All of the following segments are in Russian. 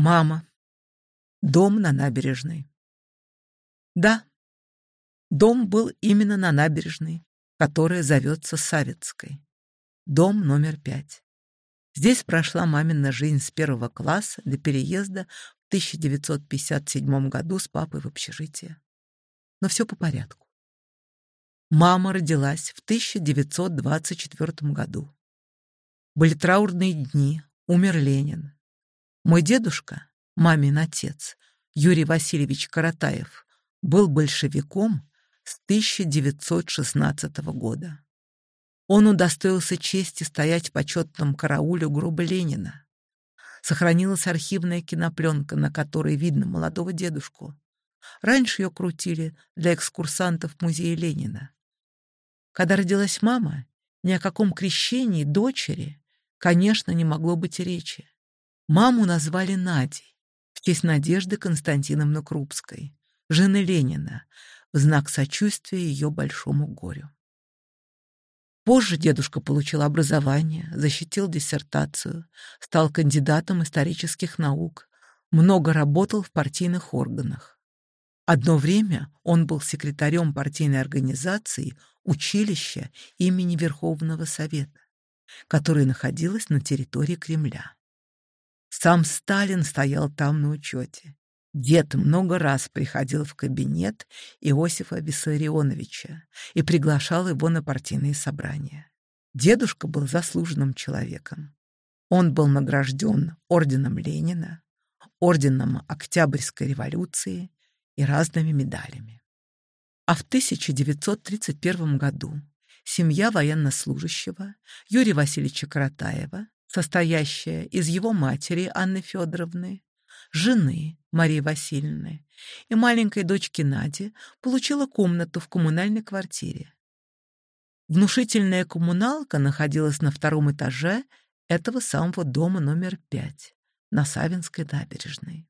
Мама. Дом на набережной. Да, дом был именно на набережной, которая зовется Савицкой. Дом номер пять. Здесь прошла мамина жизнь с первого класса до переезда в 1957 году с папой в общежитие. Но все по порядку. Мама родилась в 1924 году. Были траурные дни, умер Ленин, мой дедушка, мамин отец, Юрий Васильевич Каратаев, был большевиком с 1916 года. Он удостоился чести стоять в почетном карауле гроба Ленина. Сохранилась архивная кинопленка, на которой видно молодого дедушку. Раньше ее крутили для экскурсантов музея Ленина. Когда родилась мама, ни о каком крещении дочери, конечно, не могло быть речи. Маму назвали Надей в честь Надежды Константиновны Крупской, жены Ленина, в знак сочувствия ее большому горю. Позже дедушка получил образование, защитил диссертацию, стал кандидатом исторических наук, много работал в партийных органах. Одно время он был секретарем партийной организации училища имени Верховного Совета, которое находилось на территории Кремля. Сам Сталин стоял там на учете. Дед много раз приходил в кабинет Иосифа Виссарионовича и приглашал его на партийные собрания. Дедушка был заслуженным человеком. Он был награжден орденом Ленина, орденом Октябрьской революции и разными медалями. А в 1931 году семья военнослужащего Юрия Васильевича Каратаева состоящая из его матери Анны Федоровны, жены Марии Васильевны и маленькой дочки Нади, получила комнату в коммунальной квартире. Внушительная коммуналка находилась на втором этаже этого самого дома номер 5 на Савинской набережной.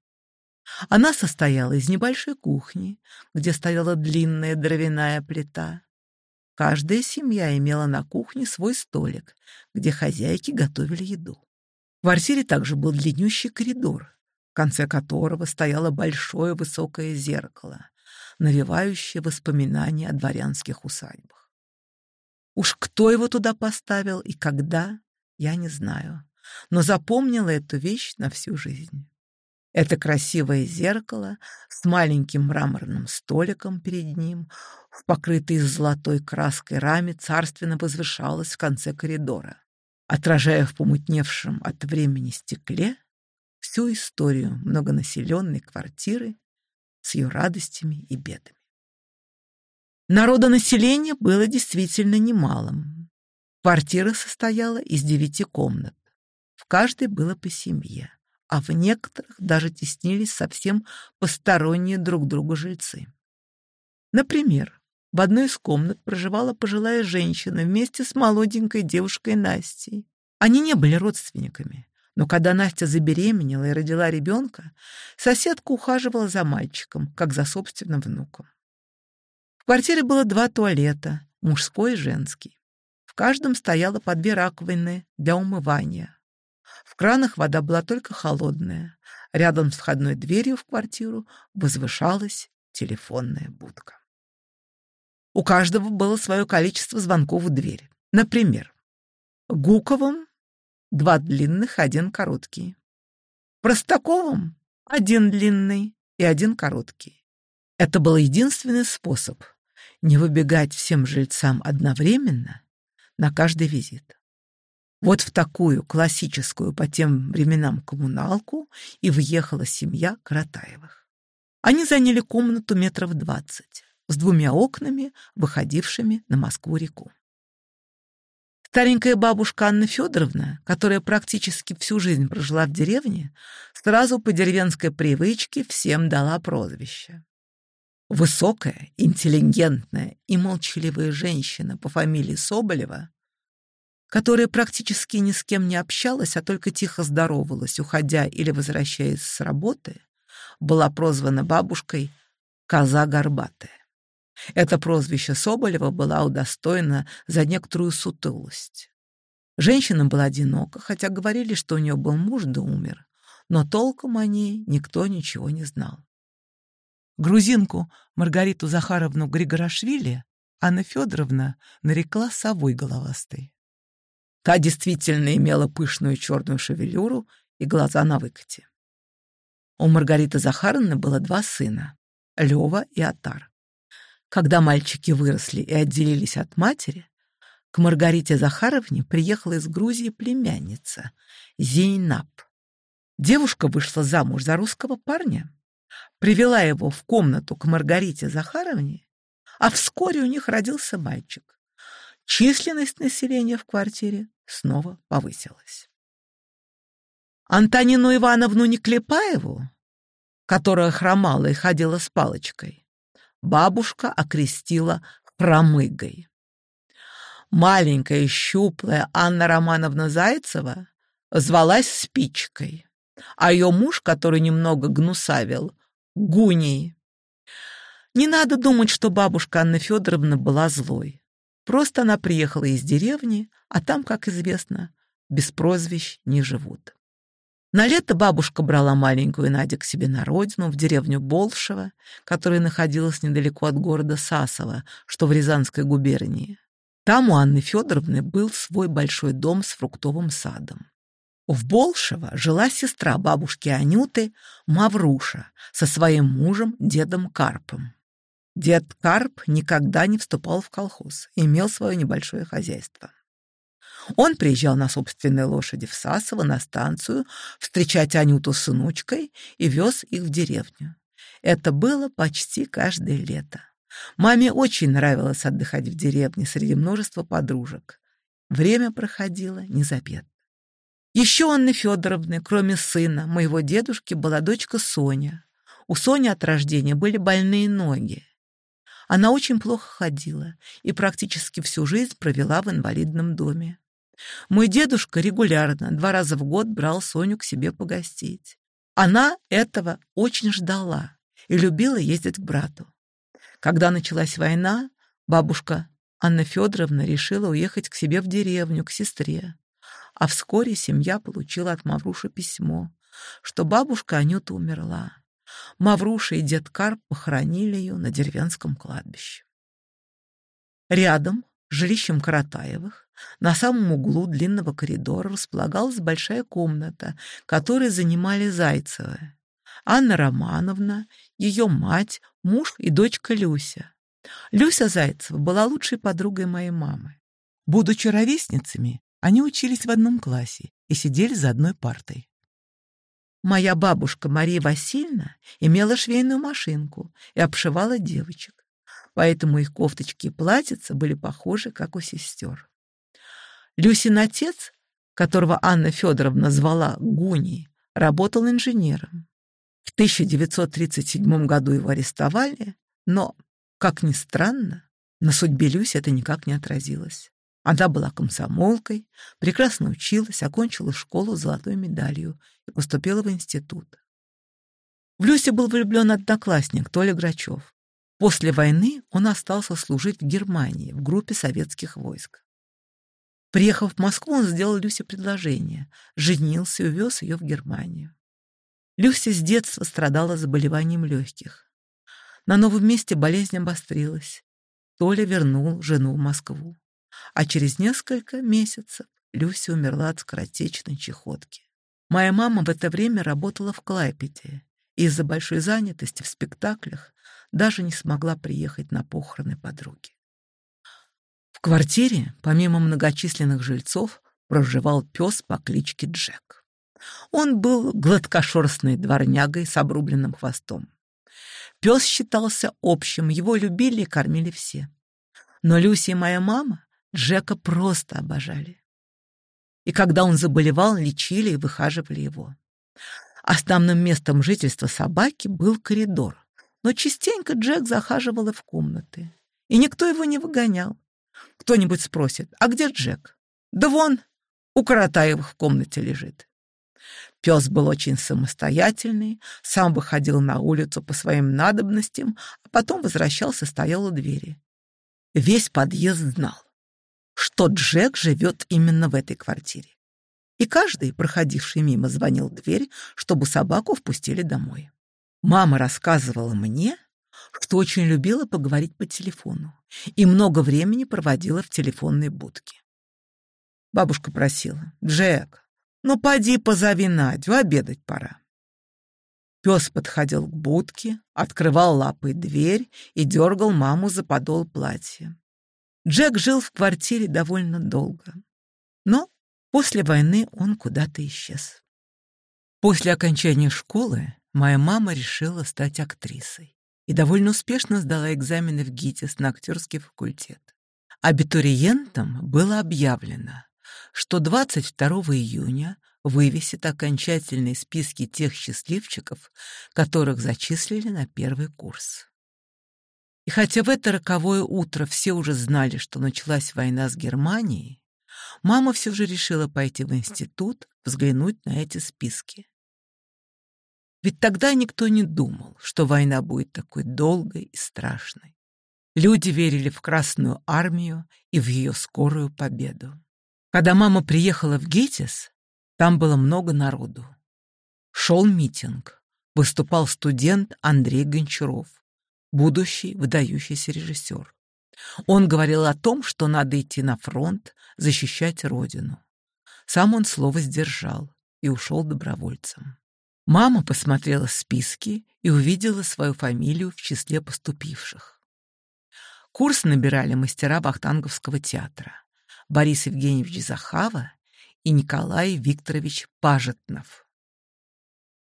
Она состояла из небольшой кухни, где стояла длинная дровяная плита, Каждая семья имела на кухне свой столик, где хозяйки готовили еду. В квартире также был длиннющий коридор, в конце которого стояло большое высокое зеркало, навевающее воспоминания о дворянских усадьбах. Уж кто его туда поставил и когда, я не знаю, но запомнила эту вещь на всю жизнь. Это красивое зеркало с маленьким мраморным столиком перед ним, в покрытой золотой краской раме, царственно возвышалось в конце коридора, отражая в помутневшем от времени стекле всю историю многонаселенной квартиры с ее радостями и бедами. Народонаселение было действительно немалым. Квартира состояла из девяти комнат. В каждой было по семье а в некоторых даже теснились совсем посторонние друг другу жильцы. Например, в одной из комнат проживала пожилая женщина вместе с молоденькой девушкой Настей. Они не были родственниками, но когда Настя забеременела и родила ребенка, соседка ухаживала за мальчиком, как за собственным внуком. В квартире было два туалета, мужской и женский. В каждом стояло по две раковины для умывания, кранах вода была только холодная. Рядом с входной дверью в квартиру возвышалась телефонная будка. У каждого было свое количество звонков в двери. Например, Гуковым — два длинных, один короткий. Простаковым — один длинный и один короткий. Это был единственный способ не выбегать всем жильцам одновременно на каждый визит. Вот в такую классическую по тем временам коммуналку и въехала семья Каратаевых. Они заняли комнату метров двадцать с двумя окнами, выходившими на Москву-реку. Старенькая бабушка Анна Федоровна, которая практически всю жизнь прожила в деревне, сразу по деревенской привычке всем дала прозвище. Высокая, интеллигентная и молчаливая женщина по фамилии Соболева которая практически ни с кем не общалась, а только тихо здоровалась, уходя или возвращаясь с работы, была прозвана бабушкой «Коза горбатая». Это прозвище Соболева было удостоено за некоторую сутылость. Женщина была одинока, хотя говорили, что у нее был муж да умер, но толком о ней никто ничего не знал. Грузинку Маргариту Захаровну Григорашвили Анна Федоровна нарекла совой головастой. Та действительно имела пышную черную шевелюру и глаза на выкате. У Маргариты Захаровны было два сына — Лева и Атар. Когда мальчики выросли и отделились от матери, к Маргарите Захаровне приехала из Грузии племянница Зейнап. Девушка вышла замуж за русского парня, привела его в комнату к Маргарите Захаровне, а вскоре у них родился мальчик численность населения в квартире снова повысилась. Антонину Ивановну Неклепаеву, которая хромала и ходила с палочкой, бабушка окрестила хромыгой. Маленькая, щуплая Анна Романовна Зайцева звалась спичкой, а ее муж, который немного гнусавил, — гуней. Не надо думать, что бабушка Анна Федоровна была злой. Просто она приехала из деревни, а там, как известно, без прозвищ не живут. На лето бабушка брала маленькую Надю к себе на родину, в деревню Болшево, которая находилась недалеко от города Сасово, что в Рязанской губернии. Там у Анны Федоровны был свой большой дом с фруктовым садом. В Болшево жила сестра бабушки Анюты Мавруша со своим мужем, дедом Карпом. Дед Карп никогда не вступал в колхоз, имел свое небольшое хозяйство. Он приезжал на собственной лошади в Сасово на станцию встречать Анюту с сыночкой и вез их в деревню. Это было почти каждое лето. Маме очень нравилось отдыхать в деревне среди множества подружек. Время проходило незаметно. Еще у Анны Федоровны, кроме сына, моего дедушки, была дочка Соня. У Сони от рождения были больные ноги. Она очень плохо ходила и практически всю жизнь провела в инвалидном доме. Мой дедушка регулярно, два раза в год, брал Соню к себе погостить. Она этого очень ждала и любила ездить к брату. Когда началась война, бабушка Анна Федоровна решила уехать к себе в деревню, к сестре. А вскоре семья получила от Мавруши письмо, что бабушка Анюта умерла. Мавруша и дед Карп похоронили ее на деревенском кладбище. Рядом, жилищем Каратаевых, на самом углу длинного коридора располагалась большая комната, которую занимали Зайцевы. Анна Романовна, ее мать, муж и дочка Люся. Люся Зайцева была лучшей подругой моей мамы. Будучи ровесницами, они учились в одном классе и сидели за одной партой. Моя бабушка Мария Васильевна имела швейную машинку и обшивала девочек, поэтому их кофточки и платьица были похожи, как у сестер. Люсин отец, которого Анна Федоровна звала Гуни, работал инженером. В 1937 году его арестовали, но, как ни странно, на судьбе Люси это никак не отразилось. Она была комсомолкой, прекрасно училась, окончила школу с золотой медалью и поступила в институт. В Люсе был влюблен одноклассник Толя Грачев. После войны он остался служить в Германии в группе советских войск. Приехав в Москву, он сделал Люсе предложение, женился и увез ее в Германию. Люся с детства страдала заболеванием легких. На новом месте болезнь обострилась. Толя вернул жену в Москву а через несколько месяцев Люся умерла от скоротечной чехотки. Моя мама в это время работала в Клайпеде и из-за большой занятости в спектаклях даже не смогла приехать на похороны подруги. В квартире, помимо многочисленных жильцов, проживал пес по кличке Джек. Он был гладкошерстной дворнягой с обрубленным хвостом. Пес считался общим, его любили и кормили все. Но Люся и моя мама Джека просто обожали. И когда он заболевал, лечили и выхаживали его. Основным местом жительства собаки был коридор, но частенько Джек захаживал и в комнаты. И никто его не выгонял. Кто-нибудь спросит, а где Джек? Да вон, у Каратаевых в комнате лежит. Пес был очень самостоятельный, сам выходил на улицу по своим надобностям, а потом возвращался, стоял у двери. Весь подъезд знал что Джек живет именно в этой квартире. И каждый, проходивший мимо, звонил в дверь, чтобы собаку впустили домой. Мама рассказывала мне, что очень любила поговорить по телефону и много времени проводила в телефонной будке. Бабушка просила, «Джек, ну поди позови Надю, обедать пора». Пес подходил к будке, открывал лапой дверь и дергал маму за подол платья. Джек жил в квартире довольно долго. Но после войны он куда-то исчез. После окончания школы моя мама решила стать актрисой и довольно успешно сдала экзамены в ГИТИС на актерский факультет. Абитуриентам было объявлено, что 22 июня вывесит окончательные списки тех счастливчиков, которых зачислили на первый курс. И хотя в это роковое утро все уже знали, что началась война с Германией, мама все же решила пойти в институт, взглянуть на эти списки. Ведь тогда никто не думал, что война будет такой долгой и страшной. Люди верили в Красную армию и в ее скорую победу. Когда мама приехала в Гетис, там было много народу. Шел митинг. Выступал студент Андрей Гончаров, будущий выдающийся режиссер. Он говорил о том, что надо идти на фронт, защищать родину. Сам он слово сдержал и ушел добровольцем. Мама посмотрела списки и увидела свою фамилию в числе поступивших. Курс набирали мастера Вахтанговского театра Борис Евгеньевич Захава и Николай Викторович Пажетнов.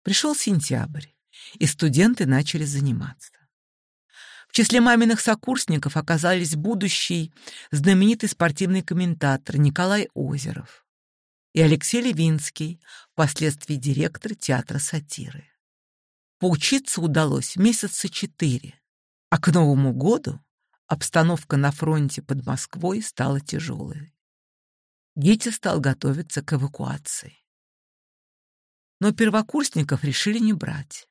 Пришел сентябрь, и студенты начали заниматься. В числе маминых сокурсников оказались будущий знаменитый спортивный комментатор Николай Озеров и Алексей Левинский, впоследствии директор театра сатиры. Поучиться удалось месяца четыре, а к Новому году обстановка на фронте под Москвой стала тяжелой. Гитя стал готовиться к эвакуации. Но первокурсников решили не брать.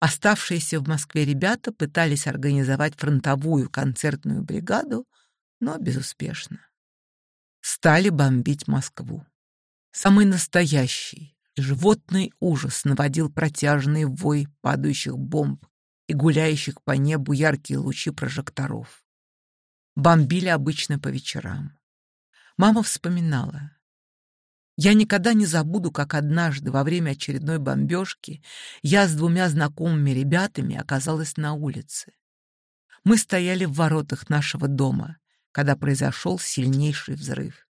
Оставшиеся в Москве ребята пытались организовать фронтовую концертную бригаду, но безуспешно. Стали бомбить Москву. Самый настоящий, животный ужас наводил протяжный вой падающих бомб и гуляющих по небу яркие лучи прожекторов. Бомбили обычно по вечерам. Мама вспоминала, я никогда не забуду, как однажды во время очередной бомбежки я с двумя знакомыми ребятами оказалась на улице. Мы стояли в воротах нашего дома, когда произошел сильнейший взрыв.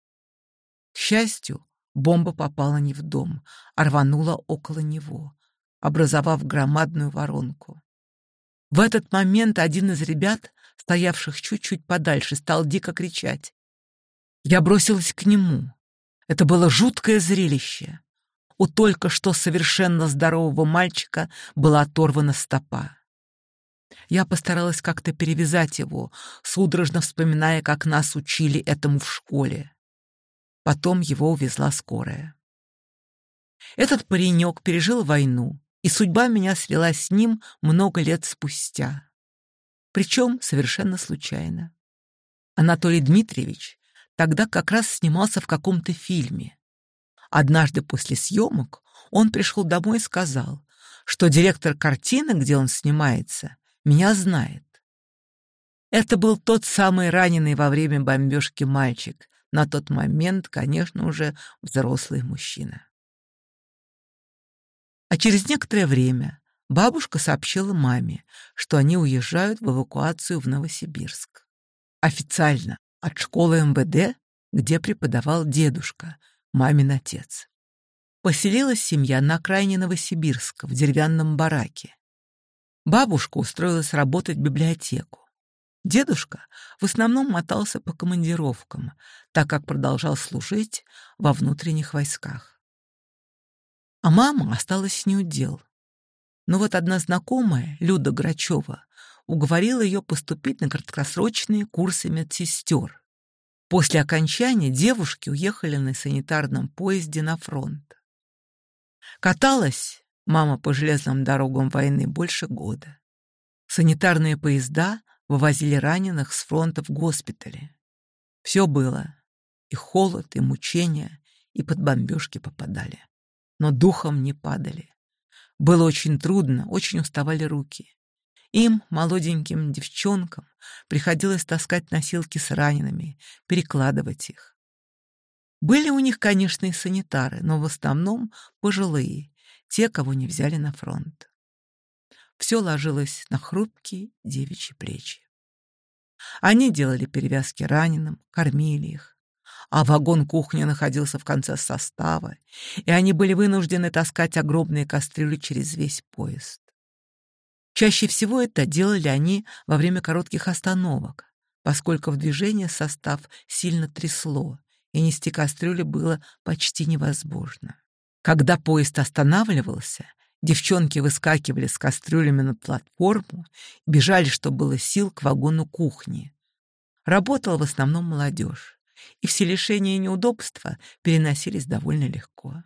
К счастью, бомба попала не в дом, а рванула около него, образовав громадную воронку. В этот момент один из ребят, стоявших чуть-чуть подальше, стал дико кричать. Я бросилась к нему. Это было жуткое зрелище. У только что совершенно здорового мальчика была оторвана стопа. Я постаралась как-то перевязать его, судорожно вспоминая, как нас учили этому в школе. Потом его увезла скорая. Этот паренек пережил войну, и судьба меня свела с ним много лет спустя. Причем совершенно случайно. Анатолий Дмитриевич тогда как раз снимался в каком-то фильме. Однажды после съемок он пришел домой и сказал, что директор картины, где он снимается, меня знает. Это был тот самый раненый во время бомбежки мальчик, на тот момент, конечно, уже взрослый мужчина. А через некоторое время бабушка сообщила маме, что они уезжают в эвакуацию в Новосибирск. Официально от школы МВД, где преподавал дедушка, мамин отец. Поселилась семья на окраине Новосибирска, в деревянном бараке. Бабушка устроилась работать в библиотеку. Дедушка в основном мотался по командировкам, так как продолжал служить во внутренних войсках. А мама осталась не у. Но вот одна знакомая, Люда Грачева, уговорила ее поступить на краткосрочные курсы медсестер. После окончания девушки уехали на санитарном поезде на фронт. Каталась мама по железным дорогам войны больше года. Санитарные поезда вывозили раненых с фронта в госпитале. Все было. И холод, и мучения, и под бомбежки попадали. Но духом не падали. Было очень трудно, очень уставали руки. Им, молоденьким девчонкам, приходилось таскать носилки с ранеными, перекладывать их. Были у них, конечно, и санитары, но в основном пожилые, те, кого не взяли на фронт. Все ложилось на хрупкие девичьи плечи. Они делали перевязки раненым, кормили их. А вагон кухни находился в конце состава, и они были вынуждены таскать огромные кастрюли через весь поезд. Чаще всего это делали они во время коротких остановок, поскольку в движении состав сильно трясло, и нести кастрюли было почти невозможно. Когда поезд останавливался, девчонки выскакивали с кастрюлями на платформу и бежали, что было сил, к вагону кухни. Работала в основном молодежь, и все лишения и неудобства переносились довольно легко.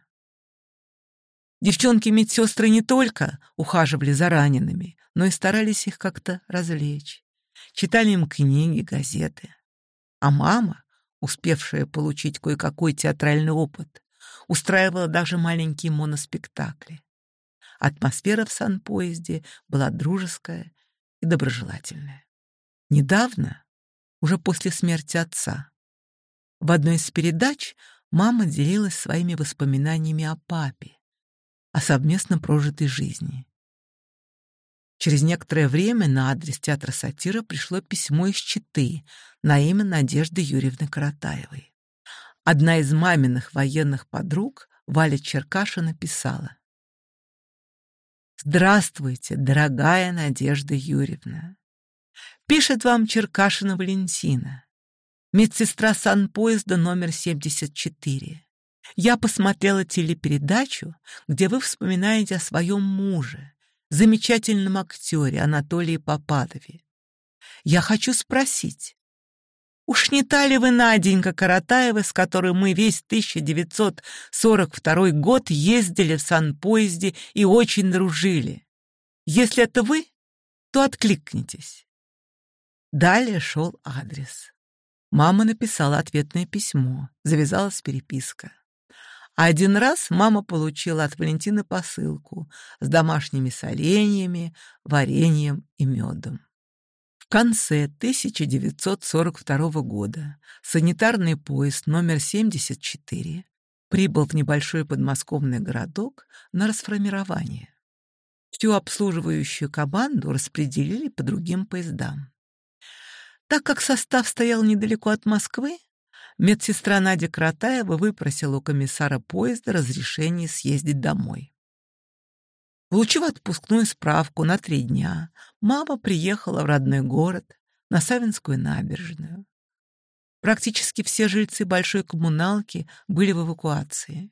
Девчонки-медсестры не только ухаживали за ранеными, но и старались их как-то развлечь. Читали им книги, газеты. А мама, успевшая получить кое-какой театральный опыт, устраивала даже маленькие моноспектакли. Атмосфера в санпоезде была дружеская и доброжелательная. Недавно, уже после смерти отца, в одной из передач мама делилась своими воспоминаниями о папе, о совместно прожитой жизни. Через некоторое время на адрес театра сатира пришло письмо из Читы на имя Надежды Юрьевны Каратаевой. Одна из маминых военных подруг, Валя Черкашина, писала. «Здравствуйте, дорогая Надежда Юрьевна! Пишет вам Черкашина Валентина, медсестра санпоезда номер 74. Я посмотрела телепередачу, где вы вспоминаете о своем муже, замечательном актере Анатолии Попадове. Я хочу спросить, уж не та ли вы Наденька Каратаева, с которой мы весь 1942 год ездили в санпоезде и очень дружили? Если это вы, то откликнитесь. Далее шел адрес. Мама написала ответное письмо, завязалась переписка. Один раз мама получила от Валентины посылку с домашними соленьями, вареньем и медом. В конце 1942 года санитарный поезд номер 74 прибыл в небольшой подмосковный городок на расформирование. Всю обслуживающую команду распределили по другим поездам. Так как состав стоял недалеко от Москвы, Медсестра Надя Кратаева выпросила у комиссара поезда разрешение съездить домой. Получив отпускную справку на три дня, мама приехала в родной город, на Савинскую набережную. Практически все жильцы большой коммуналки были в эвакуации.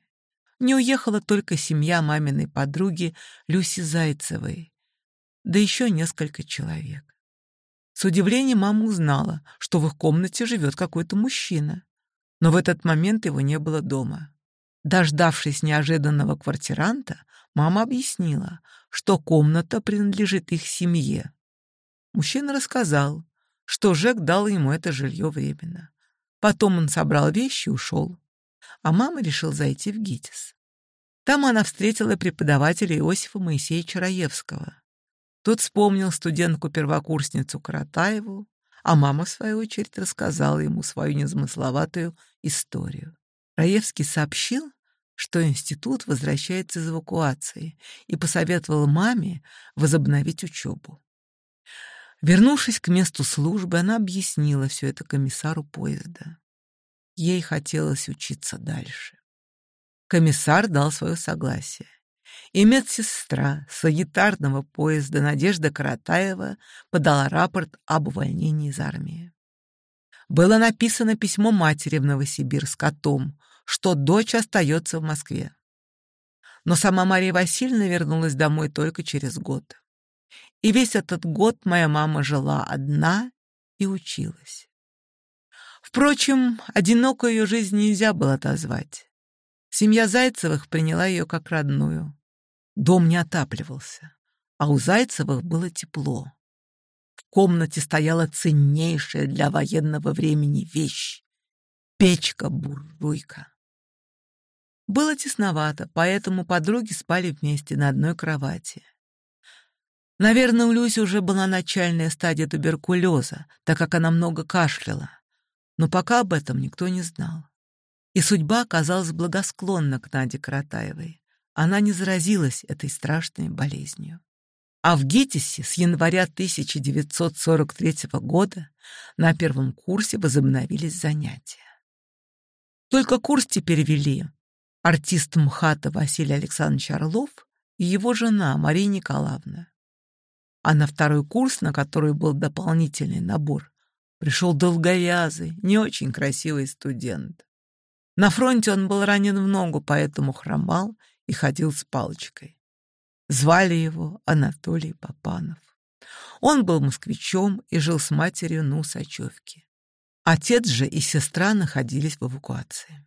Не уехала только семья маминой подруги Люси Зайцевой, да еще несколько человек. С удивлением мама узнала, что в их комнате живет какой-то мужчина но в этот момент его не было дома. Дождавшись неожиданного квартиранта, мама объяснила, что комната принадлежит их семье. Мужчина рассказал, что Жек дал ему это жилье временно. Потом он собрал вещи и ушел. А мама решил зайти в ГИТИС. Там она встретила преподавателя Иосифа Моисеевича Раевского. Тот вспомнил студентку-первокурсницу Каратаеву, а мама, в свою очередь, рассказала ему свою незамысловатую историю. Раевский сообщил, что институт возвращается из эвакуации и посоветовал маме возобновить учебу. Вернувшись к месту службы, она объяснила все это комиссару поезда. Ей хотелось учиться дальше. Комиссар дал свое согласие. И медсестра санитарного поезда Надежда Каратаева подала рапорт об увольнении из армии. Было написано письмо матери в Новосибирск о том, что дочь остается в Москве. Но сама Мария Васильевна вернулась домой только через год. И весь этот год моя мама жила одна и училась. Впрочем, одинокую ее жизнь нельзя было отозвать. Семья Зайцевых приняла ее как родную. Дом не отапливался, а у Зайцевых было тепло. В комнате стояла ценнейшая для военного времени вещь — печка-буржуйка. Было тесновато, поэтому подруги спали вместе на одной кровати. Наверное, у Люси уже была начальная стадия туберкулеза, так как она много кашляла. Но пока об этом никто не знал. И судьба оказалась благосклонна к Наде Каратаевой она не заразилась этой страшной болезнью. А в ГИТИСе с января 1943 года на первом курсе возобновились занятия. Только курс теперь вели артист МХАТа Василий Александрович Орлов и его жена Мария Николаевна. А на второй курс, на который был дополнительный набор, пришел долговязый, не очень красивый студент. На фронте он был ранен в ногу, поэтому хромал и ходил с палочкой. Звали его Анатолий Папанов. Он был москвичом и жил с матерью на Усачевке. Отец же и сестра находились в эвакуации.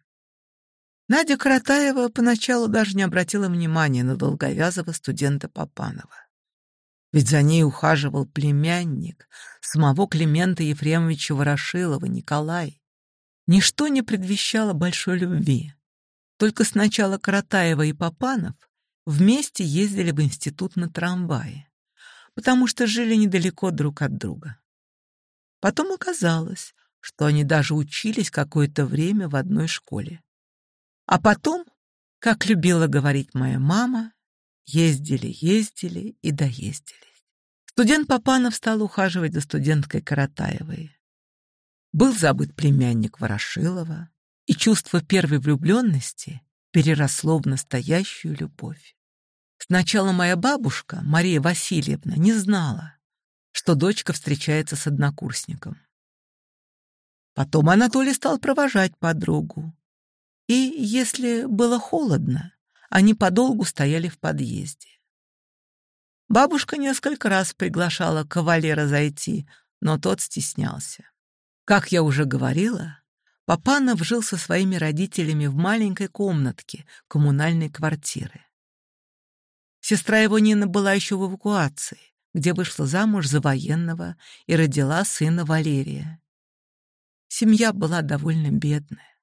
Надя Каратаева поначалу даже не обратила внимания на долговязого студента Папанова. Ведь за ней ухаживал племянник самого Климента Ефремовича Ворошилова, Николай. Ничто не предвещало большой любви, только сначала Каратаева и Папанов вместе ездили в институт на трамвае, потому что жили недалеко друг от друга. Потом оказалось, что они даже учились какое-то время в одной школе. А потом, как любила говорить моя мама, ездили, ездили и доездили. Студент Папанов стал ухаживать за студенткой Каратаевой. Был забыт племянник Ворошилова и чувство первой влюбленности переросло в настоящую любовь. Сначала моя бабушка, Мария Васильевна, не знала, что дочка встречается с однокурсником. Потом Анатолий стал провожать подругу. И, если было холодно, они подолгу стояли в подъезде. Бабушка несколько раз приглашала кавалера зайти, но тот стеснялся. Как я уже говорила, Папанов жил со своими родителями в маленькой комнатке коммунальной квартиры. Сестра его Нина была еще в эвакуации, где вышла замуж за военного и родила сына Валерия. Семья была довольно бедная.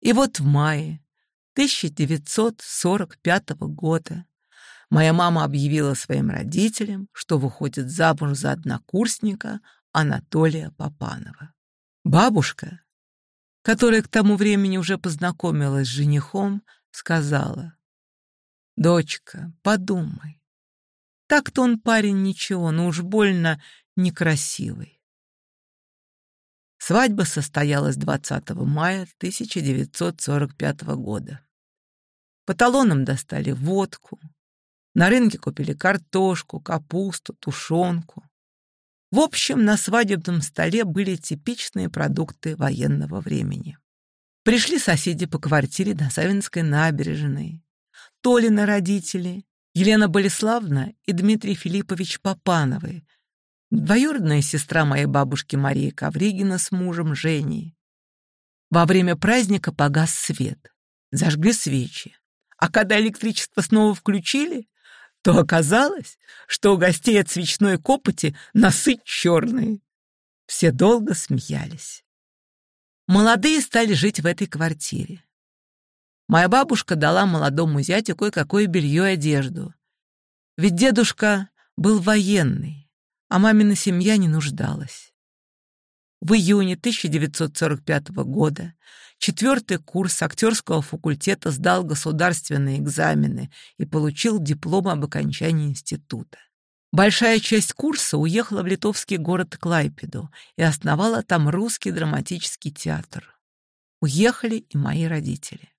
И вот в мае 1945 года моя мама объявила своим родителям, что выходит замуж за однокурсника Анатолия Папанова. Бабушка, которая к тому времени уже познакомилась с женихом, сказала, «Дочка, подумай. Так-то он парень ничего, но уж больно некрасивый». Свадьба состоялась 20 мая 1945 года. По талонам достали водку. На рынке купили картошку, капусту, тушенку. В общем, на свадебном столе были типичные продукты военного времени. Пришли соседи по квартире на Савинской набережной. Толина родители, Елена Болеславна и Дмитрий Филиппович Попановы, двоюродная сестра моей бабушки Марии Ковригина с мужем Женей. Во время праздника погас свет, зажгли свечи. А когда электричество снова включили, то оказалось, что у гостей от свечной копоти носы черные. Все долго смеялись. Молодые стали жить в этой квартире. Моя бабушка дала молодому зятю кое-какое белье и одежду. Ведь дедушка был военный, а мамина семья не нуждалась в июне 1945 года четвертый курс актерского факультета сдал государственные экзамены и получил диплом об окончании института. Большая часть курса уехала в литовский город Клайпеду и основала там русский драматический театр. Уехали и мои родители.